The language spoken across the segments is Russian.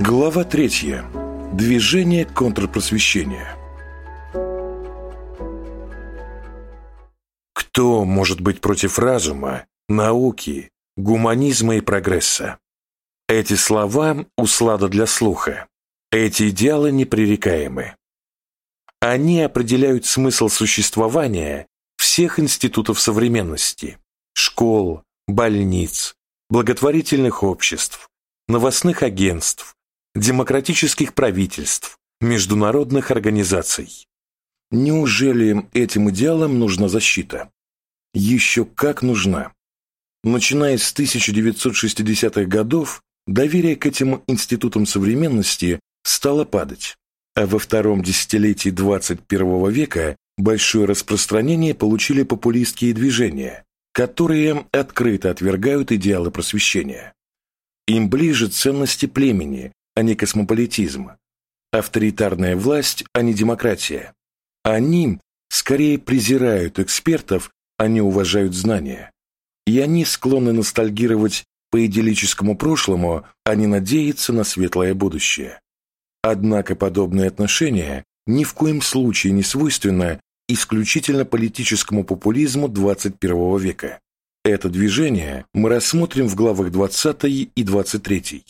Глава третья. Движение контрпросвещения. Кто может быть против разума, науки, гуманизма и прогресса? Эти слова – услада для слуха. Эти идеалы непререкаемы. Они определяют смысл существования всех институтов современности – школ, больниц, благотворительных обществ, новостных агентств, демократических правительств, международных организаций. Неужели этим идеалам нужна защита? Еще как нужна. Начиная с 1960-х годов, доверие к этим институтам современности стало падать, а во втором десятилетии 21 века большое распространение получили популистские движения, которые открыто отвергают идеалы просвещения. Им ближе ценности племени, а не космополитизм, авторитарная власть, а не демократия. Они скорее презирают экспертов, а не уважают знания. И они склонны ностальгировать по идиллическому прошлому, а не надеяться на светлое будущее. Однако подобное отношение ни в коем случае не свойственно исключительно политическому популизму 21 века. Это движение мы рассмотрим в главах 20 и 23.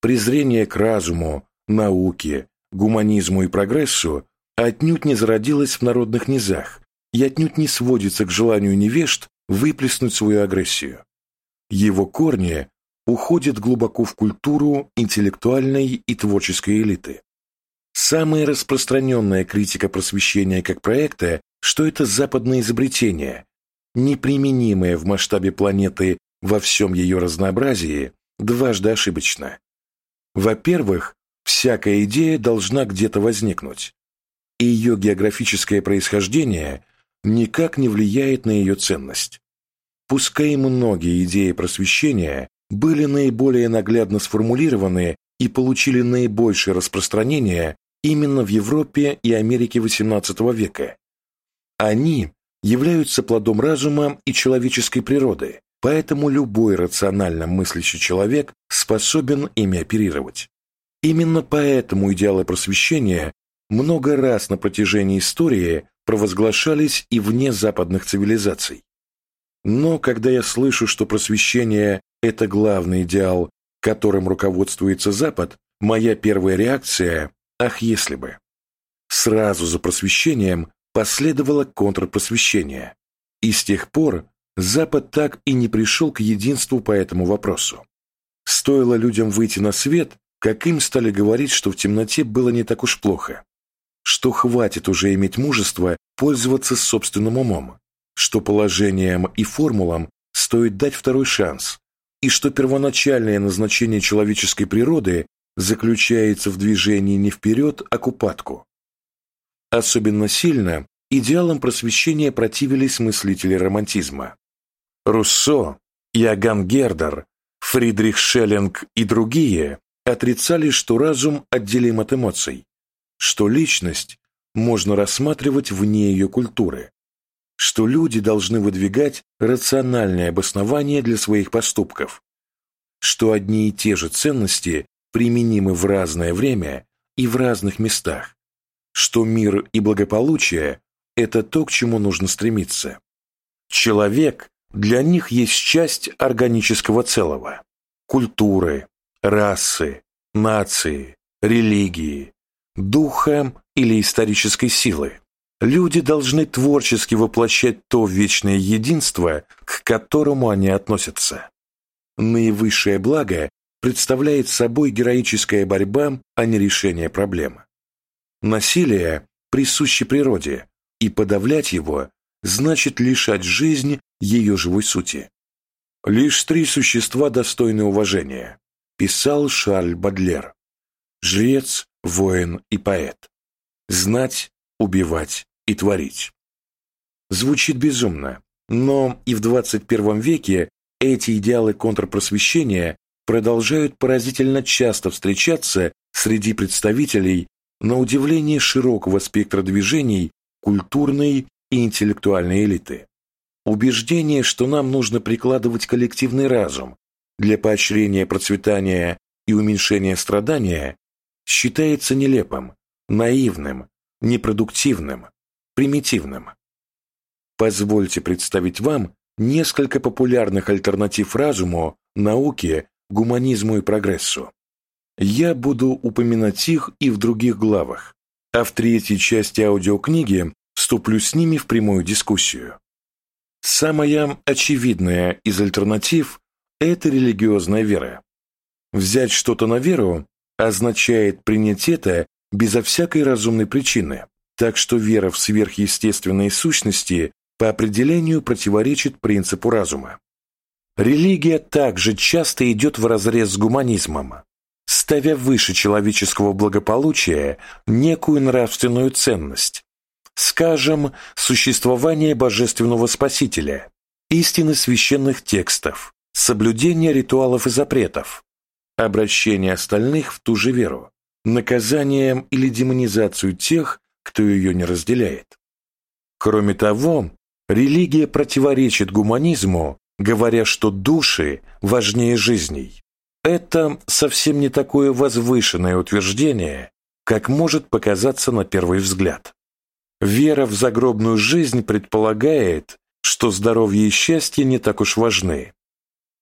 Презрение к разуму, науке, гуманизму и прогрессу отнюдь не зародилось в народных низах и отнюдь не сводится к желанию невежд выплеснуть свою агрессию. Его корни уходят глубоко в культуру интеллектуальной и творческой элиты. Самая распространенная критика просвещения как проекта, что это западное изобретение, неприменимое в масштабе планеты во всем ее разнообразии, дважды ошибочно. Во-первых, всякая идея должна где-то возникнуть, и ее географическое происхождение никак не влияет на ее ценность. Пускай многие идеи просвещения были наиболее наглядно сформулированы и получили наибольшее распространение именно в Европе и Америке XVIII века. Они являются плодом разума и человеческой природы, Поэтому любой рационально мыслящий человек способен ими оперировать. Именно поэтому идеалы просвещения много раз на протяжении истории провозглашались и вне западных цивилизаций. Но когда я слышу, что просвещение – это главный идеал, которым руководствуется Запад, моя первая реакция – ах, если бы. Сразу за просвещением последовало контрпросвещение. И с тех пор Запад так и не пришел к единству по этому вопросу. Стоило людям выйти на свет, как им стали говорить, что в темноте было не так уж плохо, что хватит уже иметь мужество пользоваться собственным умом, что положением и формулам стоит дать второй шанс, и что первоначальное назначение человеческой природы заключается в движении не вперед, а к упадку. Особенно сильно идеалам просвещения противились мыслители романтизма. Руссо, Иоганн Гердер, Фридрих Шеллинг и другие отрицали, что разум отделим от эмоций, что личность можно рассматривать вне ее культуры, что люди должны выдвигать рациональное обоснование для своих поступков, что одни и те же ценности применимы в разное время и в разных местах, что мир и благополучие – это то, к чему нужно стремиться. Человек для них есть часть органического целого – культуры, расы, нации, религии, духа или исторической силы. Люди должны творчески воплощать то вечное единство, к которому они относятся. Наивысшее благо представляет собой героическая борьба, а не решение проблемы. Насилие присуще природе, и подавлять его значит лишать жизнь ее живой сути. «Лишь три существа достойны уважения», писал Шарль Бадлер. Жрец, воин и поэт. Знать, убивать и творить. Звучит безумно, но и в 21 веке эти идеалы контрпросвещения продолжают поразительно часто встречаться среди представителей на удивление широкого спектра движений культурной и интеллектуальной элиты. Убеждение, что нам нужно прикладывать коллективный разум для поощрения процветания и уменьшения страдания считается нелепым, наивным, непродуктивным, примитивным. Позвольте представить вам несколько популярных альтернатив разуму, науке, гуманизму и прогрессу. Я буду упоминать их и в других главах, а в третьей части аудиокниги вступлю с ними в прямую дискуссию. Самая очевидная из альтернатив – это религиозная вера. Взять что-то на веру означает принять это безо всякой разумной причины, так что вера в сверхъестественные сущности по определению противоречит принципу разума. Религия также часто идет вразрез с гуманизмом, ставя выше человеческого благополучия некую нравственную ценность, скажем, существование божественного спасителя, истины священных текстов, соблюдение ритуалов и запретов, обращение остальных в ту же веру, наказанием или демонизацию тех, кто ее не разделяет. Кроме того, религия противоречит гуманизму, говоря, что души важнее жизней. Это совсем не такое возвышенное утверждение, как может показаться на первый взгляд. Вера в загробную жизнь предполагает, что здоровье и счастье не так уж важны.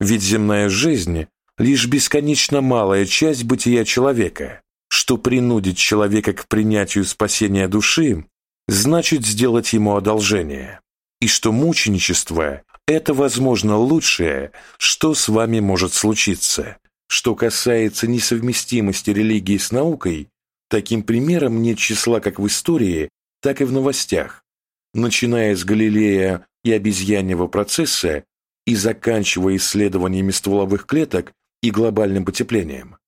Ведь земная жизнь – лишь бесконечно малая часть бытия человека, что принудить человека к принятию спасения души значит сделать ему одолжение, и что мученичество – это, возможно, лучшее, что с вами может случиться. Что касается несовместимости религии с наукой, таким примером нет числа как в истории, так и в новостях, начиная с Галилея и обезьяньего процесса и заканчивая исследованиями стволовых клеток и глобальным потеплением.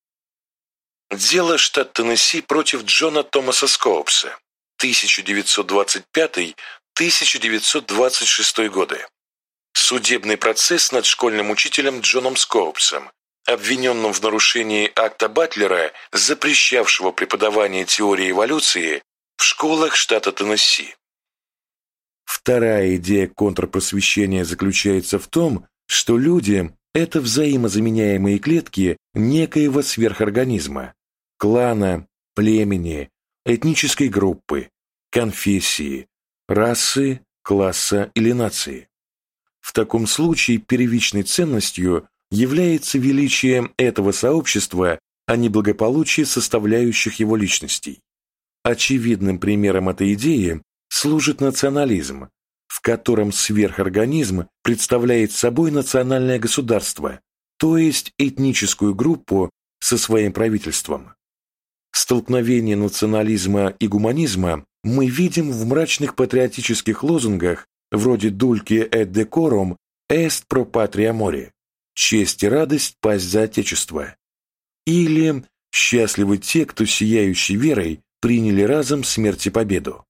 Дело штат Теннесси против Джона Томаса Скоупса, 1925-1926 годы. Судебный процесс над школьным учителем Джоном Скоупсом, обвиненным в нарушении акта Батлера, запрещавшего преподавание теории эволюции в школах штата Теннесси. Вторая идея контрпросвещения заключается в том, что люди – это взаимозаменяемые клетки некоего сверхорганизма, клана, племени, этнической группы, конфессии, расы, класса или нации. В таком случае первичной ценностью является величие этого сообщества, а не благополучие составляющих его личностей. Очевидным примером этой идеи служит национализм, в котором сверхорганизм представляет собой национальное государство, то есть этническую группу со своим правительством. Столкновение национализма и гуманизма мы видим в мрачных патриотических лозунгах вроде «Dulce et decorum est pro patria mori» – «Честь и радость пасть за Отечество» или «Счастливы те, кто сияющей верой приняли разом смерть и победу.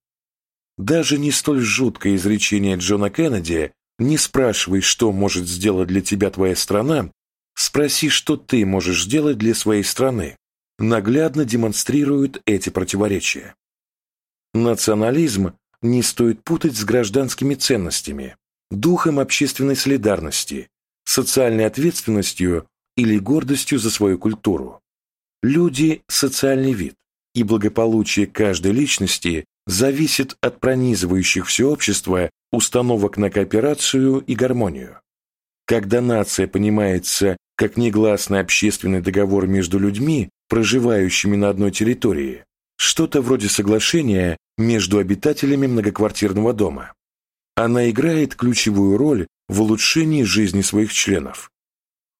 Даже не столь жуткое изречение Джона Кеннеди «Не спрашивай, что может сделать для тебя твоя страна, спроси, что ты можешь сделать для своей страны», наглядно демонстрирует эти противоречия. Национализм не стоит путать с гражданскими ценностями, духом общественной солидарности, социальной ответственностью или гордостью за свою культуру. Люди – социальный вид, и благополучие каждой личности зависит от пронизывающих все общество установок на кооперацию и гармонию. Когда нация понимается как негласный общественный договор между людьми, проживающими на одной территории, что-то вроде соглашения между обитателями многоквартирного дома. Она играет ключевую роль в улучшении жизни своих членов.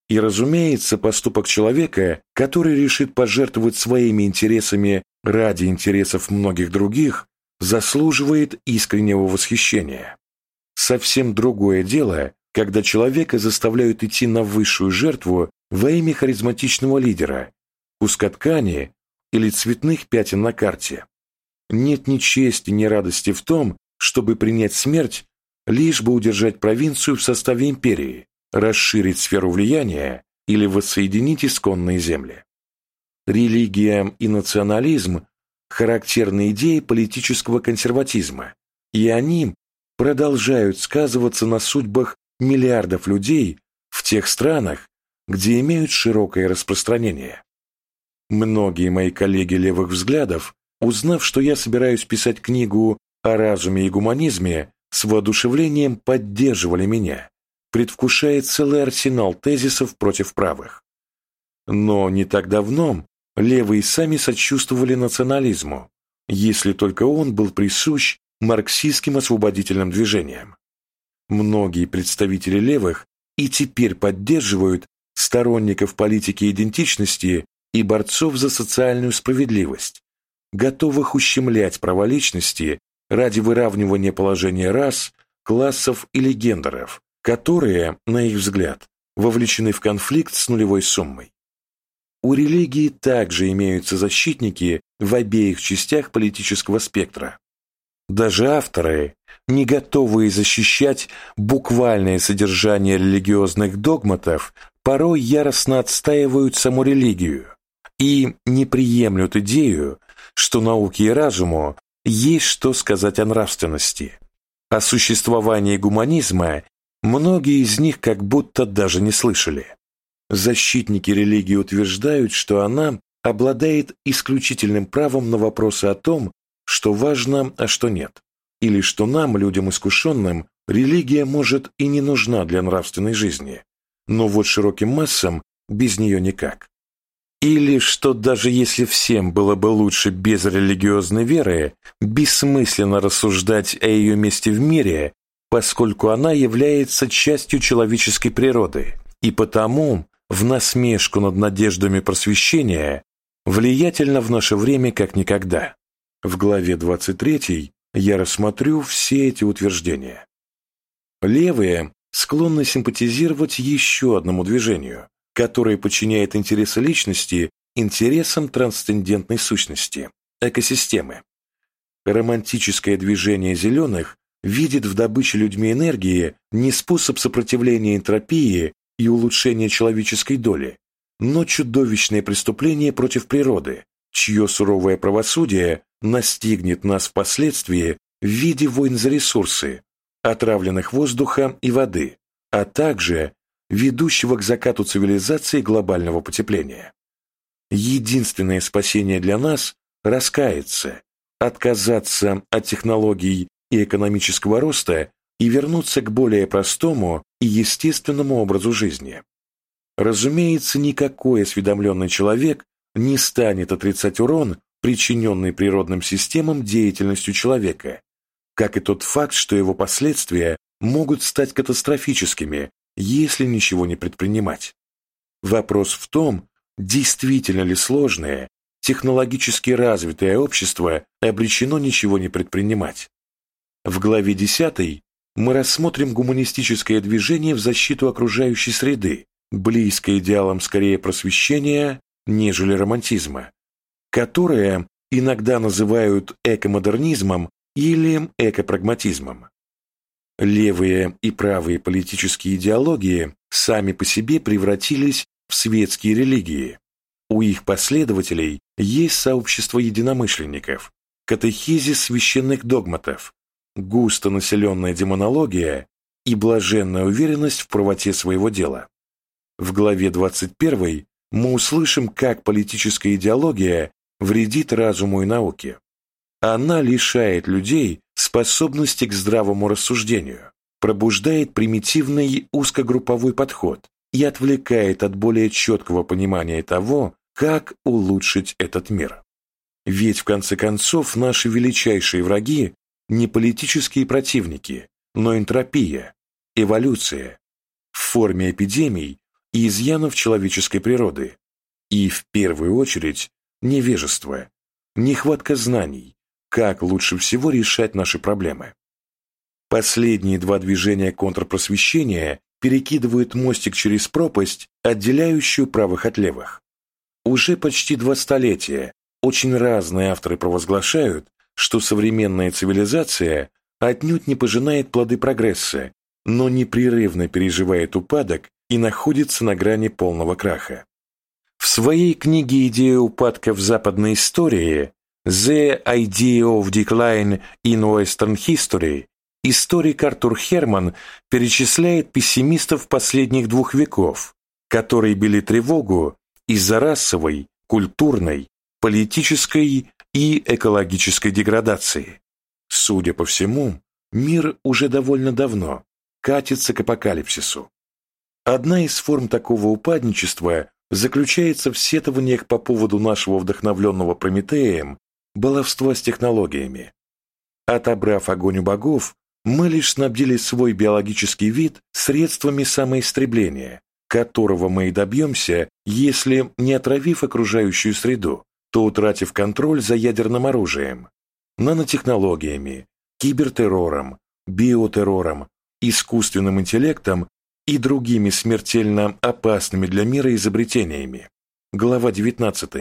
И, разумеется, поступок человека, который решит пожертвовать своими интересами ради интересов многих других, заслуживает искреннего восхищения. Совсем другое дело, когда человека заставляют идти на высшую жертву во имя харизматичного лидера, куска ткани или цветных пятен на карте. Нет ни чести, ни радости в том, чтобы принять смерть, лишь бы удержать провинцию в составе империи, расширить сферу влияния или воссоединить исконные земли. Религия и национализм – характерные идеи политического консерватизма, и они продолжают сказываться на судьбах миллиардов людей в тех странах, где имеют широкое распространение. Многие мои коллеги левых взглядов, узнав, что я собираюсь писать книгу о разуме и гуманизме, с воодушевлением поддерживали меня, предвкушая целый арсенал тезисов против правых. Но не так давно левые сами сочувствовали национализму, если только он был присущ марксистским освободительным движениям. Многие представители левых и теперь поддерживают сторонников политики идентичности и борцов за социальную справедливость, готовых ущемлять права личности ради выравнивания положения рас, классов или гендеров, которые, на их взгляд, вовлечены в конфликт с нулевой суммой. У религии также имеются защитники в обеих частях политического спектра. Даже авторы, не готовые защищать буквальное содержание религиозных догматов, порой яростно отстаивают саму религию и не приемлют идею, что науке и разуму есть что сказать о нравственности. О существовании гуманизма многие из них как будто даже не слышали. Защитники религии утверждают, что она обладает исключительным правом на вопросы о том, что важно, а что нет, или что нам, людям искушенным, религия может и не нужна для нравственной жизни, но вот широким массам без нее никак. Или что даже если всем было бы лучше без религиозной веры, бессмысленно рассуждать о ее месте в мире, поскольку она является частью человеческой природы, и потому, в насмешку над надеждами просвещения, влиятельно в наше время как никогда. В главе 23 я рассмотрю все эти утверждения. Левые склонны симпатизировать еще одному движению, которое подчиняет интересы личности интересам трансцендентной сущности, экосистемы. Романтическое движение зеленых видит в добыче людьми энергии не способ сопротивления энтропии и улучшения человеческой доли, но чудовищное преступление против природы, чье суровое правосудие настигнет нас впоследствии в виде войн за ресурсы, отравленных воздуха и воды, а также ведущего к закату цивилизации глобального потепления. Единственное спасение для нас – раскаяться, отказаться от технологий и экономического роста и вернуться к более простому и естественному образу жизни. Разумеется, никакой осведомленный человек не станет отрицать урон, причиненный природным системам деятельностью человека, как и тот факт, что его последствия могут стать катастрофическими, если ничего не предпринимать. Вопрос в том, действительно ли сложное, технологически развитое общество обречено ничего не предпринимать. В главе 10 мы рассмотрим гуманистическое движение в защиту окружающей среды, близкое идеалам скорее просвещения, нежели романтизма, которое иногда называют экомодернизмом или экопрагматизмом. Левые и правые политические идеологии сами по себе превратились в светские религии. У их последователей есть сообщество единомышленников, катехизис священных догматов, густо населенная демонология и блаженная уверенность в правоте своего дела. В главе 21 мы услышим, как политическая идеология вредит разуму и науке. Она лишает людей способности к здравому рассуждению, пробуждает примитивный узкогрупповой подход и отвлекает от более четкого понимания того, как улучшить этот мир. Ведь в конце концов наши величайшие враги не политические противники, но энтропия, эволюция в форме эпидемий и изъянов человеческой природы, и в первую очередь невежество, нехватка знаний, как лучше всего решать наши проблемы. Последние два движения контрпросвещения перекидывают мостик через пропасть, отделяющую правых от левых. Уже почти два столетия очень разные авторы провозглашают, что современная цивилизация отнюдь не пожинает плоды прогресса, но непрерывно переживает упадок и находится на грани полного краха. В своей книге «Идея упадка в западной истории» The Idea of Decline in Western History историк Артур Херман перечисляет пессимистов последних двух веков, которые били тревогу из-за расовой, культурной, политической и экологической деградации. Судя по всему, мир уже довольно давно катится к апокалипсису. Одна из форм такого упадничества заключается в сетованиях по поводу нашего вдохновленного Прометеем баловства с технологиями. Отобрав огонь у богов, мы лишь снабдили свой биологический вид средствами самоистребления, которого мы и добьемся, если, не отравив окружающую среду, то утратив контроль за ядерным оружием, нанотехнологиями, кибертеррором, биотеррором, искусственным интеллектом и другими смертельно опасными для мира изобретениями. Глава 19.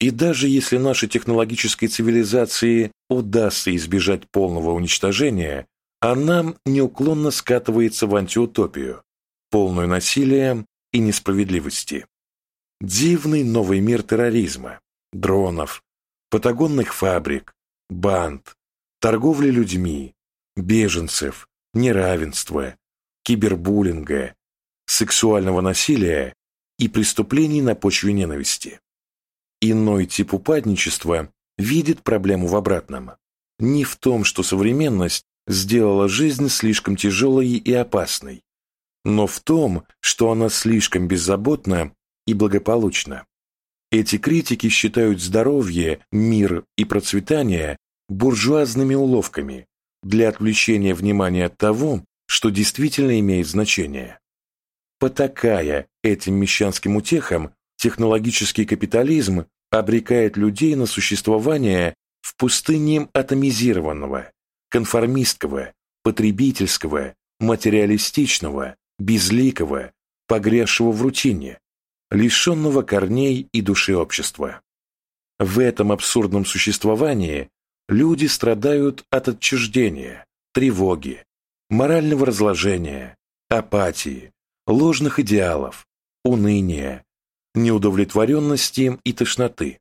И даже если нашей технологической цивилизации удастся избежать полного уничтожения, она неуклонно скатывается в антиутопию, полную насилия и несправедливости. Дивный новый мир терроризма, дронов, патагонных фабрик, банд, торговли людьми, беженцев, неравенства, кибербуллинга, сексуального насилия и преступлений на почве ненависти. Иной тип упадничества видит проблему в обратном. Не в том, что современность сделала жизнь слишком тяжелой и опасной, но в том, что она слишком беззаботна и благополучна. Эти критики считают здоровье, мир и процветание буржуазными уловками для отвлечения внимания от того, что действительно имеет значение. Потакая этим мещанским утехам, технологический капитализм обрекает людей на существование в пустыне атомизированного, конформистского, потребительского, материалистичного, безликого, погрязшего в рутине, лишенного корней и души общества. В этом абсурдном существовании люди страдают от отчуждения, тревоги, морального разложения, апатии, ложных идеалов, уныния, неудовлетворенности и тошноты.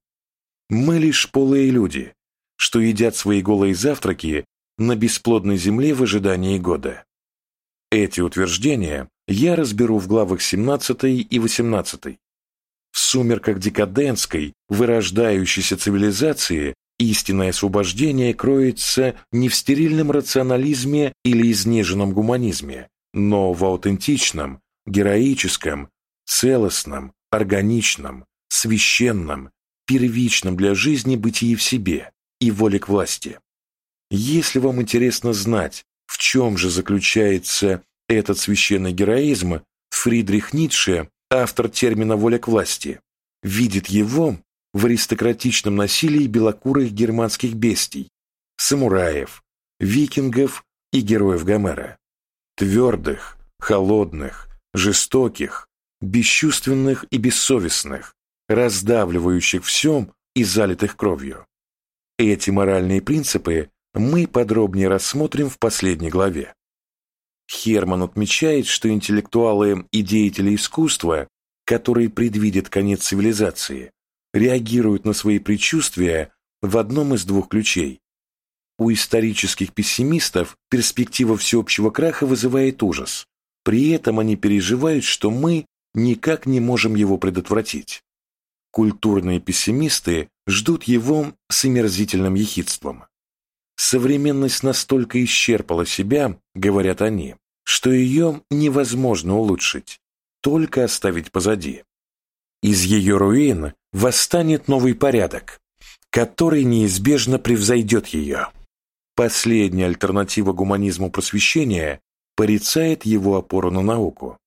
Мы лишь полые люди, что едят свои голые завтраки на бесплодной земле в ожидании года. Эти утверждения я разберу в главах 17 и 18. В сумерках декадентской, вырождающейся цивилизации истинное освобождение кроется не в стерильном рационализме или изнеженном гуманизме, но в аутентичном, героическом, целостном, органичном, священном, первичном для жизни бытии в себе и воле к власти. Если вам интересно знать, в чем же заключается этот священный героизм, Фридрих Ницше, автор термина «воля к власти», видит его в аристократичном насилии белокурых германских бестий, самураев, викингов и героев Гомера. Твердых, холодных, жестоких, бесчувственных и бессовестных, раздавливающих всем и залитых кровью. Эти моральные принципы мы подробнее рассмотрим в последней главе. Херман отмечает, что интеллектуалы и деятели искусства, которые предвидят конец цивилизации, реагируют на свои предчувствия в одном из двух ключей. У исторических пессимистов перспектива всеобщего краха вызывает ужас. При этом они переживают, что мы никак не можем его предотвратить. Культурные пессимисты ждут его с омерзительным ехидством. Современность настолько исчерпала себя, говорят они, что ее невозможно улучшить, только оставить позади. Из ее руин восстанет новый порядок, который неизбежно превзойдет ее. Последняя альтернатива гуманизму просвещения порицает его опору на науку.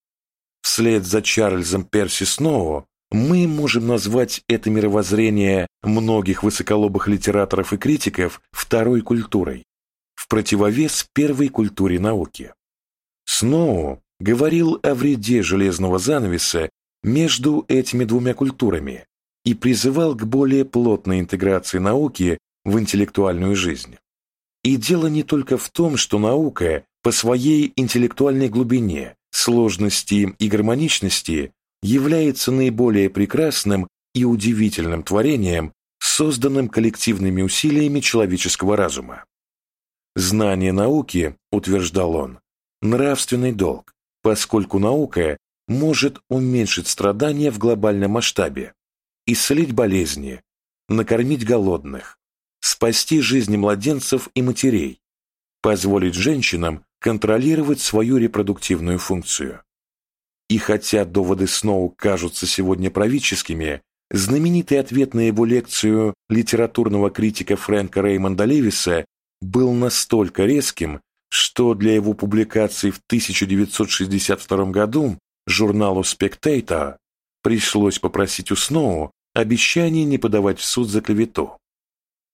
Вслед за Чарльзом Перси Сноу мы можем назвать это мировоззрение многих высоколобых литераторов и критиков второй культурой, в противовес первой культуре науки. Сноу говорил о вреде железного занавеса между этими двумя культурами и призывал к более плотной интеграции науки в интеллектуальную жизнь. И дело не только в том, что наука по своей интеллектуальной глубине, сложности и гармоничности является наиболее прекрасным и удивительным творением, созданным коллективными усилиями человеческого разума. Знание науки, утверждал он, нравственный долг, поскольку наука может уменьшить страдания в глобальном масштабе, исцелить болезни, накормить голодных, спасти жизни младенцев и матерей, позволить женщинам контролировать свою репродуктивную функцию. И хотя доводы Сноу кажутся сегодня правительскими, знаменитый ответ на его лекцию литературного критика Фрэнка Реймонда Левиса был настолько резким, что для его публикации в 1962 году журналу Spectator пришлось попросить у Сноу обещание не подавать в суд за клевету.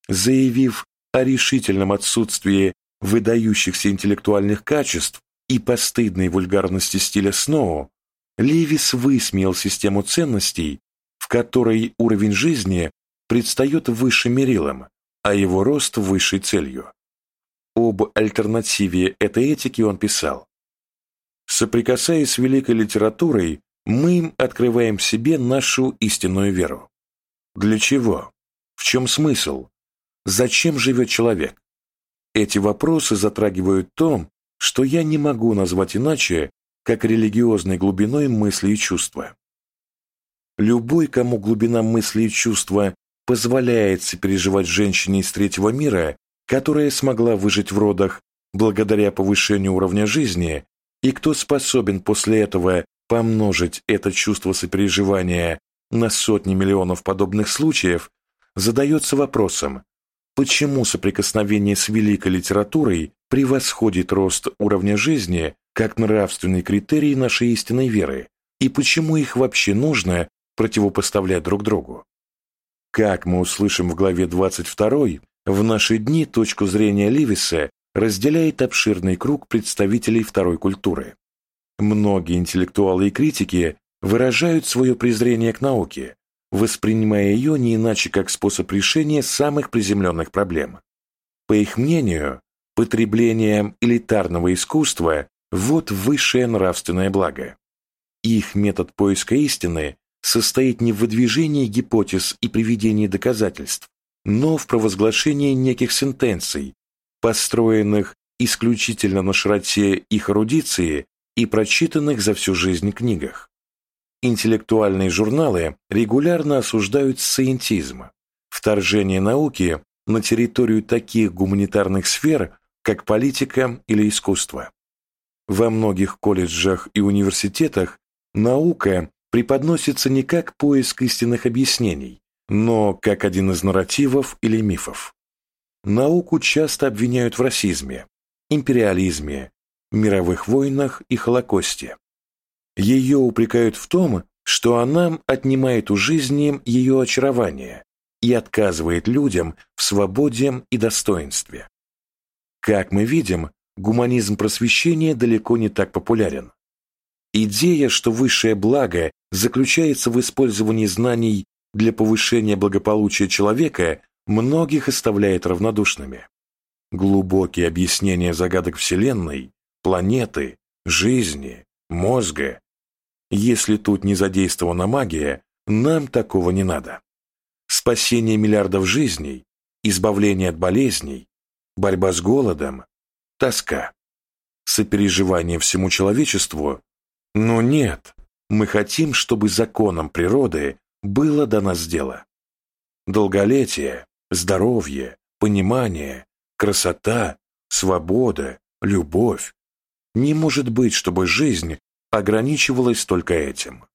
Заявив о решительном отсутствии выдающихся интеллектуальных качеств и постыдной вульгарности стиля Сноу, Левис высмеял систему ценностей, в которой уровень жизни предстает высшим мерилом, а его рост – высшей целью. Об альтернативе этой этики он писал. Соприкасаясь с великой литературой, мы открываем в себе нашу истинную веру. Для чего? В чем смысл? Зачем живет человек? Эти вопросы затрагивают то, что я не могу назвать иначе, как религиозной глубиной мысли и чувства. Любой, кому глубина мысли и чувства позволяет сопереживать женщине из третьего мира, которая смогла выжить в родах благодаря повышению уровня жизни, и кто способен после этого помножить это чувство сопереживания на сотни миллионов подобных случаев, задается вопросом, почему соприкосновение с великой литературой превосходит рост уровня жизни как нравственный критерий нашей истинной веры, и почему их вообще нужно противопоставлять друг другу. Как мы услышим в главе 22, в наши дни точку зрения Ливиса разделяет обширный круг представителей второй культуры. Многие интеллектуалы и критики выражают свое презрение к науке, воспринимая ее не иначе как способ решения самых приземленных проблем. По их мнению, потребление элитарного искусства – вот высшее нравственное благо. Их метод поиска истины состоит не в выдвижении гипотез и приведении доказательств, но в провозглашении неких сентенций, построенных исключительно на широте их эрудиции и прочитанных за всю жизнь книгах. Интеллектуальные журналы регулярно осуждают сциентизм, вторжение науки на территорию таких гуманитарных сфер, как политика или искусство. Во многих колледжах и университетах наука преподносится не как поиск истинных объяснений, но как один из нарративов или мифов. Науку часто обвиняют в расизме, империализме, мировых войнах и Холокосте. Ее упрекают в том, что она отнимает у жизни ее очарование и отказывает людям в свободе и достоинстве. Как мы видим, гуманизм просвещения далеко не так популярен. Идея, что высшее благо заключается в использовании знаний для повышения благополучия человека, многих оставляет равнодушными. Глубокие объяснения загадок Вселенной планеты, жизни, мозга. Если тут не задействована магия, нам такого не надо. Спасение миллиардов жизней, избавление от болезней, борьба с голодом, тоска, сопереживание всему человечеству. Но нет, мы хотим, чтобы законом природы было до нас дело. Долголетие, здоровье, понимание, красота, свобода, любовь, не может быть, чтобы жизнь ограничивалась только этим.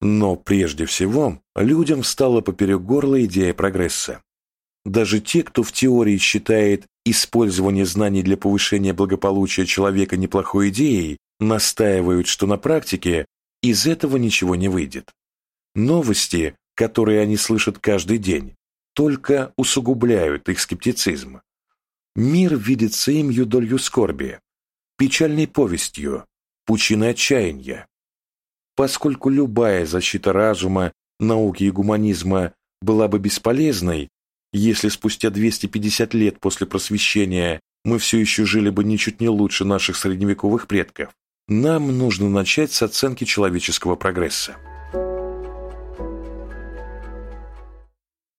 Но прежде всего людям стала поперек горла идея прогресса. Даже те, кто в теории считает использование знаний для повышения благополучия человека неплохой идеей, настаивают, что на практике из этого ничего не выйдет. Новости, которые они слышат каждый день, только усугубляют их скептицизм. Мир видится им юдолью скорби, печальной повестью, пучиной отчаяния. Поскольку любая защита разума, науки и гуманизма была бы бесполезной, если спустя 250 лет после просвещения мы все еще жили бы ничуть не лучше наших средневековых предков, нам нужно начать с оценки человеческого прогресса.